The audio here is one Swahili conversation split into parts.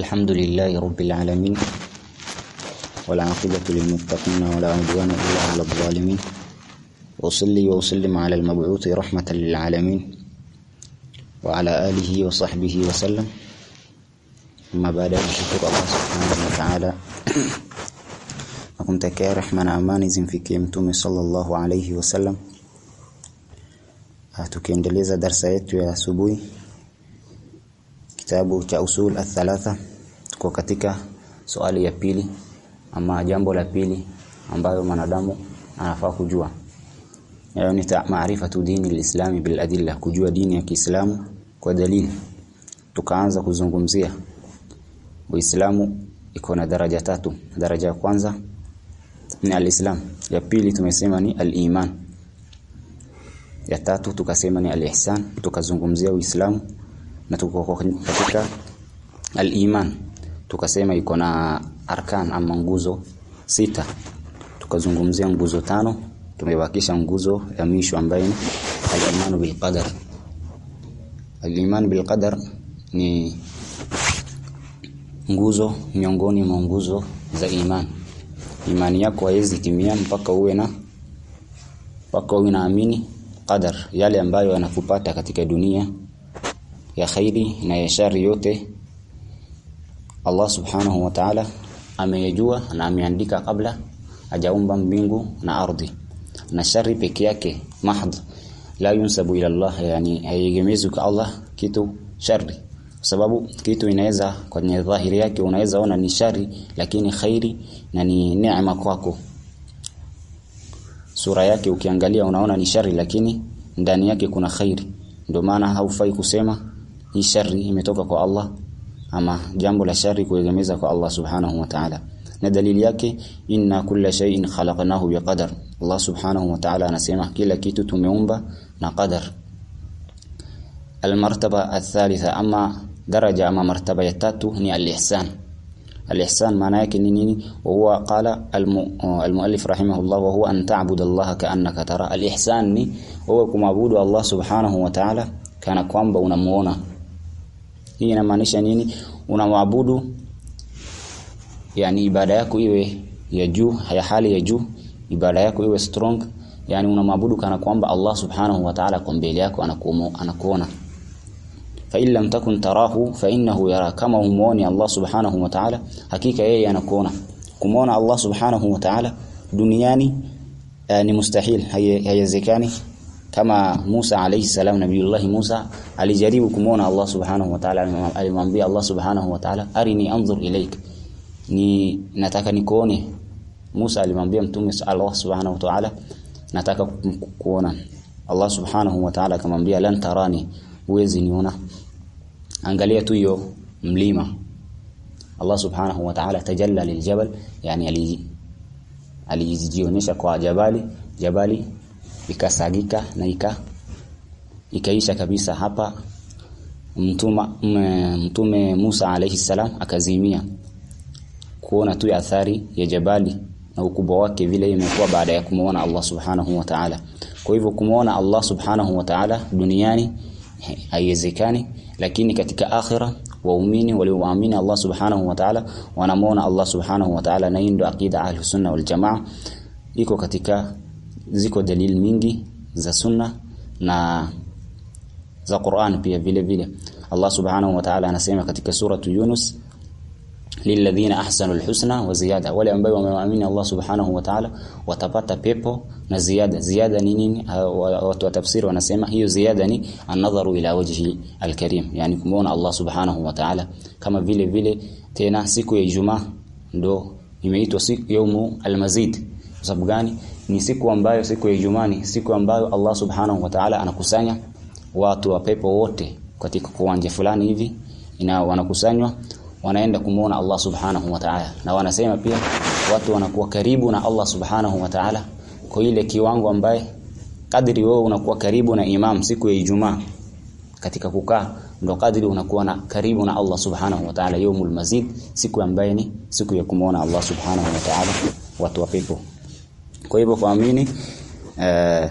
الحمد لله رب العالمين والعاقبة للمتقين ولا عدوان إلا على الظالمين. وصلي وسلم على المبعوث رحمة للعالمين وعلى آله وصحبه وسلم. أما بعد أشكر الله سبحانه وتعالى. nakumtakia rehma na amani zimfikie mtume sallallahu alayhi wasallam tukiendeleza darsa yetu ya asubuhi kitabu cha tuko katika swali ya pili ama jambo la pili ambayo mwanadamu anafaa kujua. Nayo ni maarifa tu dini lislami bil adilla kujua dini ya Kiislamu kwa dalili. Tukaanza kuzungumzia. Uislamu iko na daraja tatu. Daraja ya kwanza ni alislam. Ya pili tumesema ni aliman. Ya tatu tukasema ni alihsan. Tukazungumzia uislamu na tuko katika aliman tukasema iko na arkan ama nguzo sita. Tukazungumzia nguzo tano tumebakisha nguzo ya mwisho ambayo ni al-iman bil qadar al-iman bil qadar ni nguzo miongoni mwa nguzo za iman. Imani yako haiwezi timia mpaka uwe na mpaka uwe naamini qadar yale ambayo yanakupata katika dunia ya khairi na ya shari yote Allah subhanahu wa ta'ala ameyajua na ameandika kabla hajaumba mbingu na ardhi. Na shari peke yake mahd la yunsabu ila Allah yani haiegemezwi kwa Allah kitu shari. Sababu kitu inaweza kwenye dhahiri yake unaweza ona ni shari lakini khairi na ni neema kwako. Sura yake ukiangalia unaona ni shari lakini ndani yake kuna khairi. Ndio maana haufai kusema hii shari imetoka kwa Allah ama jambo la shari kuegemeza kwa Allah subhanahu wa ta'ala. Na dalili yake inna kulla shay'in khalaqnahu biqadar Allah subhanahu wa ta'ala anasema kila kitu tumeumba na qadar. Almartaba athalitha ama daraja ama martaba ya tatu ni alihsan. Alihsan maana yake ni nini? Huwa qala almuallif rahimahullah wa huwa an ta'budu Allah ka'annaka tara. Alihsan ni huwa kumwabudu Allah subhanahu wa ta'ala kana kwamba unamuona hii inamaanisha nini? Unamwabudu yani ibada yako iwe ya juu ya hali ya juu ibada yako iwe strong yani unamwabudu kana kwamba Allah subhanahu wa ta'ala kwa mbele yako anakuona. Fa in lam takun tarahu fa innahu yara kama umuoni Allah subhanahu wa ta'ala hakika yeye anakuona. Kumuona Allah subhanahu wa ta'ala duniani uh, ni mustahil haiwezekani kama Musa alayhi salam nabiyullah Musa alijaribu kumuona Allah subhanahu wa ta'ala alimwambia Allah subhanahu wa ta'ala arini anzur ilaik ni nataka nikuone Musa alimwambia mtume Allah subhanahu wa ta'ala nataka kuona Allah subhanahu wa ta'ala akamwambia lan tarani huwezi niona angalia tu hiyo mlima Allah subhanahu wa ta'ala tajalla liljabal yani ali alijionyesha kwa jabali jabali ikasagika na ika ikaisha kabisa hapa. Mtuma mtume Musa alayhi salam akazimia kuona tu athari ya jabali na ukubwa wake vile imekuwa baada ya kumuona Allah subhanahu wa ta'ala. Kwa hivyo kumuona Allah subhanahu wa ta'ala duniani haiwezekani. Lakini katika akhira waumini walioamini Allah subhanahu wa ta'ala wanamuona Allah subhanahu wa ta'ala na hii ndio aqida ahlus sunna wal jamaa. Iko katika ziko dalili mingi za sunna na za Qur'an pia vile vile. Allah subhanahu wa ta'ala anasema katika suratu Yunus lilladhina ahsanu alhusna wa ziyada. Wale ambao wameamini Allah subhanahu wa ta'ala watapata pepo na ziada ziada ni nini? Watu wa tafsiri wanasema hiyo ziada ni an-nadharu ila wajhi al-karim. Yani kumuona Allah subhanahu wa ta'ala. Kama vile vile tena siku ya Ijumaa ndo imeitwa siku yaumu almazid. sababu gani ni siku ambayo siku ya Ijumaa siku ambayo Allah subhanahu wa ta'ala anakusanya watu wa pepo wote katika kiwanja fulani hivi ina wanakusanywa wanaenda kumuona Allah subhanahu wa ta'ala. Na wanasema pia watu wanakuwa karibu na Allah subhanahu wa ta'ala kwa ile kiwango ambaye kadri wewe unakuwa karibu na imam siku ya Ijumaa katika kukaa ndo kadri unakuwa na karibu na Allah subhanahu wa ta'ala yawmul mazid siku ambaye ni siku ya kumuona Allah subhanahu wa ta'ala watu wa pepo kwa hivyo kuamini uh,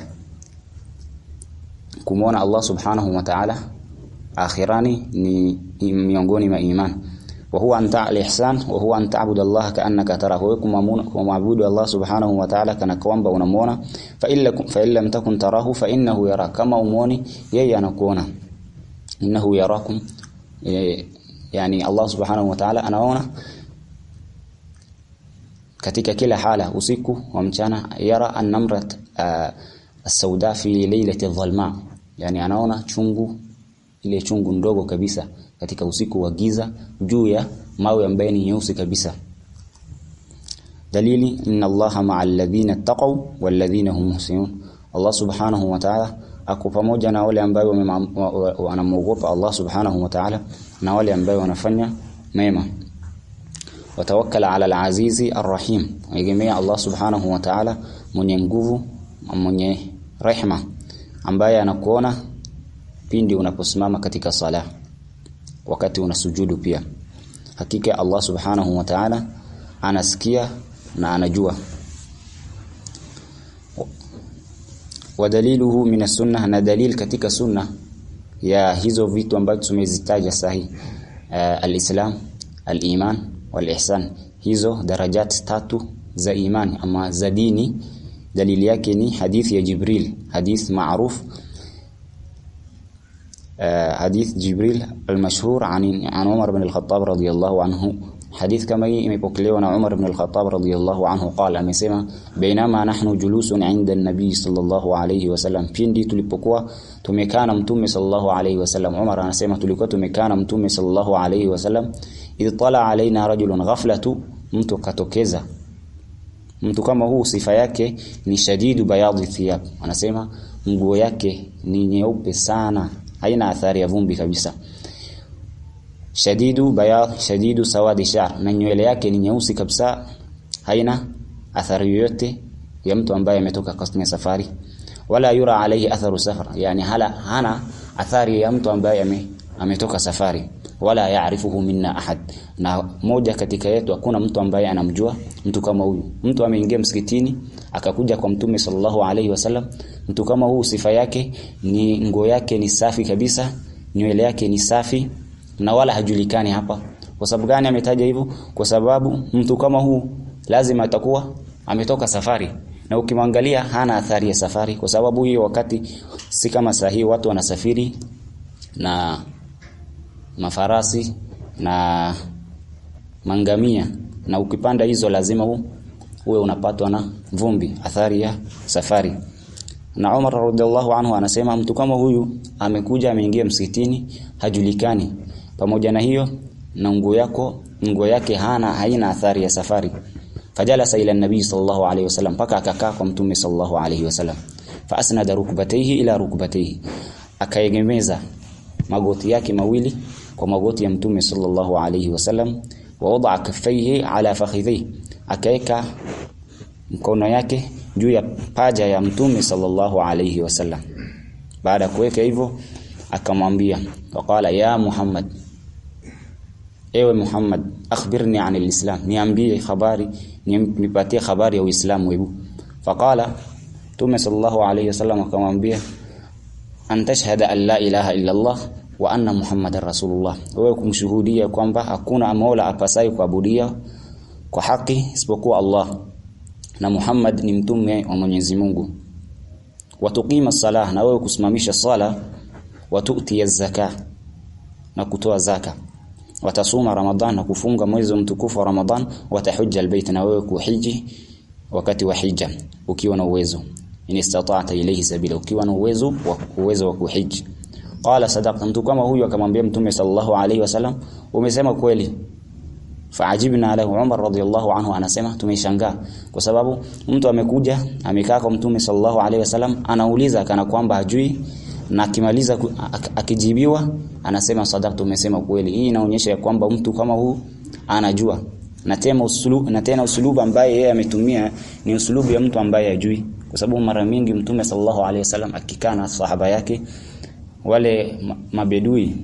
kumuona Allah subhanahu wa ta'ala akhirani ni miongoni mwa imani wa huwa anta al-ihsan wa huwa an ta'budu Allah ka'annaka tarahu wa kumwabudu Allah subhanahu wa ta'ala kana kwamba unamuona fa illa fa illam takun tarahu fa innahu yara kama umuoni yeye anakuona innahu yarakum e, yani Allah subhanahu wa ta'ala anaona katika kila hala usiku wa mchana yara an-namrat as-sauda fi laylati adh-dhalma. Yani anaona chungu ile chungu ndogo kabisa katika usiku wa giza juu ya mawe ambayo ni nyeusi kabisa. Dalili inna allaha ma'al ladhina taqaw wal ladhina hum muhsinun. Allah subhanahu wa ta'ala ako pamoja na wale ambao wanamuogopa Allah subhanahu wa ta'ala na wale ambao wanafanya mema watawakkal ala alazizi arrahim, ar-rahim egemea Allah subhanahu wa ta'ala mwenye nguvu mwenye rehma ambaye anakuona pindi unaposimama katika sala wakati unasujudu pia. Hakika Allah subhanahu wa ta'ala anasikia na anajua. Wadaliluhu min sunnah na dalil katika sunna ya hizo vitu ambavyo tumezitaja sahi uh, al-islam al-iman wal-ihsan hizo darajat tatu za imani ama za dini dalili yake ni hadithi ya Jibril hadith معروف حديث جبريل المشهور عن عن عمر بن الخطاب رضي الله عنه حديث كما imepokelewa na Umar ibn al-Khattab radiyallahu anhu qala amesema bainama nahnu julusun inda an-nabi sallallahu alayhi wasallam pindi tulipokuwa tumekaa na mtume sallallahu alayhi wasallam Umar anasema tulikuwa tumekaa na mtume sallallahu alayhi wasallam idh tala alaina rajulun ghaflatu mtu katokeza mtu kama huu sifa yake ni shadidu bayadhi thiyab. Anasema nguo yake ni nyeupe sana. Haina athari ya vumbi kabisa. Shadidu bayadh shadidu sawadi sha'r na nywele yake ni nyeusi kabisa. Haina athari yoyote ya mtu ambaye ametoka katika safari. Wala yura alayhi atharu safar. Yani hala hana athari ya mtu ambaye ametoka safari wala yaarifuhu minna ahad. Na moja katika yetu hakuna mtu ambaye anamjua mtu kama huyu. Mtu ameingia msikitini akakuja kwa mtume sallallahu alaihi wasallam mtu kama huu sifa yake ni nguo yake ni safi kabisa nywele yake ni safi na wala hajulikani hapa. Kwa sababu gani ametaja hivyo? Kwa sababu mtu kama huu lazima atakuwa ametoka safari. Na ukimwangalia hana athari ya safari. Kwa sababu hiyo wakati si kama sahihi watu wanasafiri na mafarasi na mangamia. Na ukipanda hizo lazima u, uwe unapatwa na vumbi athari ya safari. Na Umar radhiallahu anhu anasema mtu kama huyu amekuja ameingia msikitini hajulikani. Pamoja na hiyo na nguo yako nguo yake hana haina athari ya safari. Fajalasa ila nabii sallallahu alayhi wasallam paka akakaa kwa mtume sallallahu alayhi wasallam fa asnada rukbatayhi ila rukbatayhi. Akaegemeza magoti yake mawili ومغوت امتومي صلى الله عليه وسلم ووضع كفيه على فخذيه اكيكا مكونا ياكي جويا باجا يمتومي صلى الله عليه وسلم بعد كويكا ايفو اكاموانبيا وقال يا محمد أيوه محمد اخبرني عن الاسلام نيامبيه خباري نيباتي خباري أو اسلام ويبو فقال تومي صلى الله عليه وسلم اكاموانبيا أن تشهد أن لا إله إلا الله wa anna muhammadar rasulullah. Wewe kumshuhudia kwamba hakuna mola apasai kuabudia kwa haki isipokuwa Allah. Na Muhammad ni mtume wa Mwenyezi Mungu. Watukima salah na wewe kusimamisha sala watuti zaka na kutoa zaka. Watasuma ramadhan na kufunga mwezi mtukufu wa ramadhan watahujja albayt na wewe kuhiji wakati wa hija ukiwa na uwezo. In istata'ta ilayhi sabila ukiwa na uwezo wa uwezo wa kuhiji qala sadaqa mtu kama huyu akamwambia mtume sallallahu alayhi wasallam umesema kweli. Faajibna lahu Umar radhiyallahu anhu anasema tumeshangaa. Kwa sababu mtu amekuja amekaa kwa mtume sallallahu alaihi wasallam anauliza kana kwamba hajui na akimaliza akijibiwa anasema sadaqtu umesema kweli. Hii inaonyesha kwamba mtu kama huu anajua. Na tena usulubu na tena usulubu ambaye yeye ametumia ni usulubu ya mtu ambaye hajui. Kwa sababu mara mingi mtume sallallahu alaihi wasallam akikaa na sahaba yake wale mabedui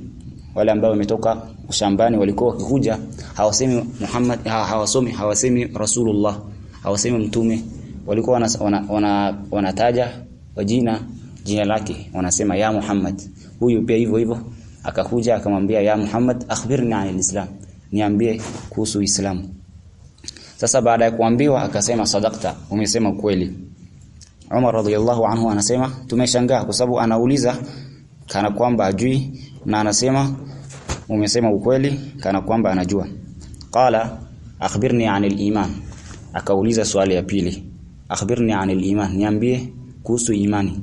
wale ambao wametoka shambani walikuwa wakikuja hawasemi Muhammad hawasomi hawasemi Rasulullah hawasemi mtume. Walikuwa wanataja wana, wana, wana jina jina lake wanasema ya Muhammad. Huyu pia hivyo hivyo akakuja akamwambia ya Muhammad akhbirni anil islam niambie kuhusu Uislamu sasa baada ya kuambiwa akasema sadakta umesema kweli Umar radhiyallahu anhu anasema tumeshangaa kwa sababu anauliza kana kwamba ajui na anasema umesema ukweli kana kwamba anajua. Qala akhbirni anil iman. Akauliza swali ya pili. Akhbirni anil iman niambie kuhusu imani.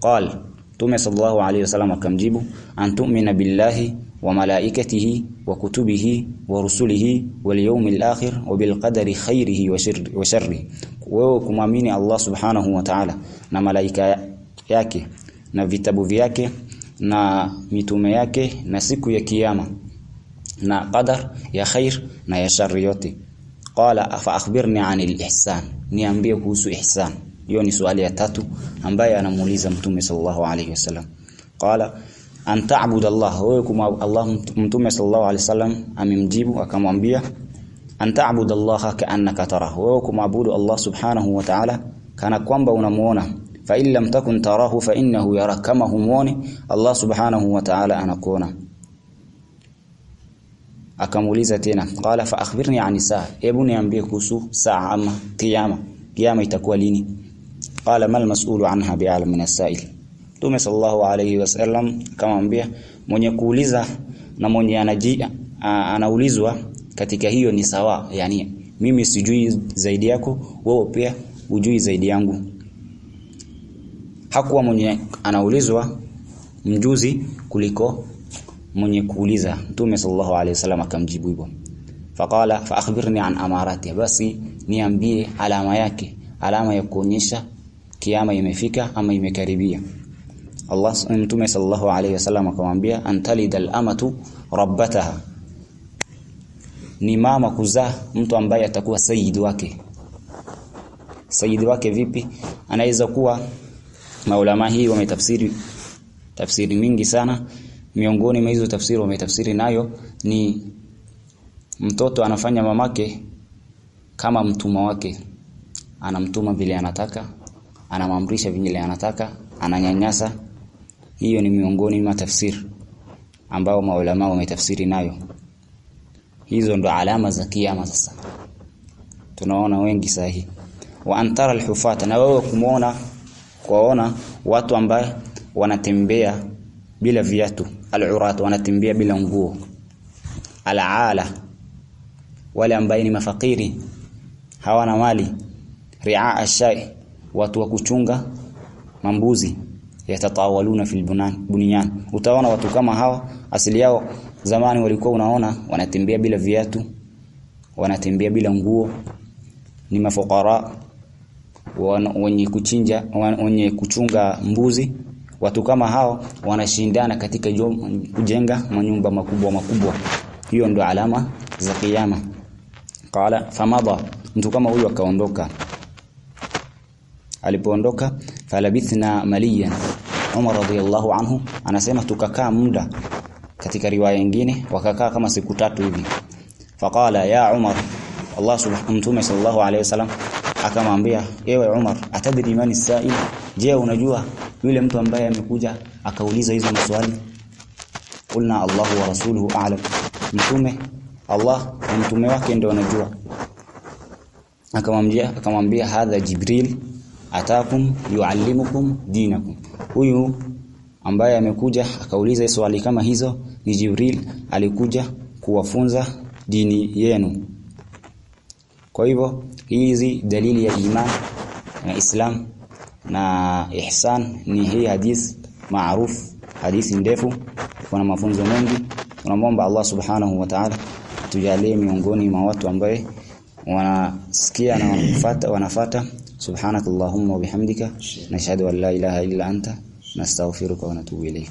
Qal tume sallallahu alayhi wasallam akamjibu antu'mina billahi wa malaikatihi wa kutubihi wa rusulihi wal yawmil akhir wa bil qadari khairihi wa sharri. Wewe kumwamini Allah subhanahu wa ta'ala na malaika yake na vitabu vyake na mitume yake na siku ya kiyama na qadar ya khair na ya shari yote. Qala afa akhbirni anil ihsan? Niambie kuhusu ihsan. Hiyo ni swali ya tatu ambaye anamuuliza mtume sallallahu alayhi wasallam. Qala an ta'budu Allah? Wewe kuma Allah mtume sallallahu alayhi wasallam amemjibu akamwambia an ta'budu Allah ka'annaka tarahu. Wewe kumwabudu Allah subhanahu wa ta'ala kana kwamba unamuona fa in lam takun tarahu fa innahu yara kama humuone Allah subhanahu wa ta'ala anakuona. Akamuuliza tena qala fa akhbirni ani saa hebu niambie kuhusu saa ama kiyama. Kiyama itakuwa lini? Qala mal mas'ulu anha bi'alam min as-sa'il. Tumi sallallahu alayhi wasallam kamwambia mwenye kuuliza na mwenye anaji anaulizwa katika hiyo ni sawa yani mimi sijui zaidi yako wewe pia ujui zaidi yangu hakuwa mwenye anaulizwa mjuzi kuliko mwenye kuuliza. Mtume sallallahu alaihi wasallam akamjibu hivyo. Faqala fa akhbirni an amarati. Basi niambie alama yake alama ya kuonyesha kiama imefika ama imekaribia. Allah Mtume sallallahu alaihi wasallam akamwambia antalidal amatu rabbataha. Ni mama kuzaa mtu ambaye atakuwa sayyid wake. Sayyid wake vipi? Anaweza kuwa maulama hii wametafsiri tafsiri mingi sana. Miongoni mwa hizo tafsiri wametafsiri nayo ni mtoto anafanya mamake kama mtumwa wake. Anamtuma vile anataka anamamrisha vile anataka ananyanyasa. Hiyo ni miongoni mwa tafsiri ambao maulama wametafsiri nayo. Hizo ndo alama za kiyama sasa. Tunaona wengi sahihi wa antara alhufata na wewe kumuona kuona watu ambaye wanatembea bila viatu. Alurat wanatembea bila nguo. Alaala wale ambaye ni mafakiri hawana mali. Ria ashai watu wa kuchunga mambuzi. Yatatawaluna fil bunyan. Utaona watu kama hawa asili yao zamani walikuwa unaona wanatembea bila viatu wanatembea bila nguo. Ni mafukara wenye kuchinja wenye kuchunga mbuzi. Watu kama hao wanashindana katika kujenga manyumba makubwa makubwa. Hiyo ndo alama za kiyama. Qala famada mtu kama huyo akaondoka. Alipoondoka falabithna maliyan Umar radiyallahu anhu anasema tukakaa muda katika riwaya nyingine wakakaa kama siku tatu hivi. Faqala ya Umar Allah subhanahu mtume sallallahu alayhi wasallam akamwambia ewe Umar atadri mani sa'il? Je unajua yule mtu ambaye amekuja akauliza hizo maswali? Kulna Allah wa rasuluhu a'lam. Mtume Allah na mtume wake ndio anajua akamwambia akamwambia hadha jibril atakum yuallimukum dinakum. Huyu ambaye amekuja akauliza swali kama hizo ni Jibril alikuja kuwafunza dini yenu kwa hivyo hizi dalili ya iman na Islam na ihsan ni hii hadith maarufu hadithi ndefu kuna mafunzo mengi. Tunamwomba Allah subhanahu wa ta'ala tujalie miongoni mwa watu ambaye wanasikia na wanafuata wanafuata subhanakallahumma wa bihamdika nashhadu an la ilaha illa anta nastaghfiruka wa natubu ilayk.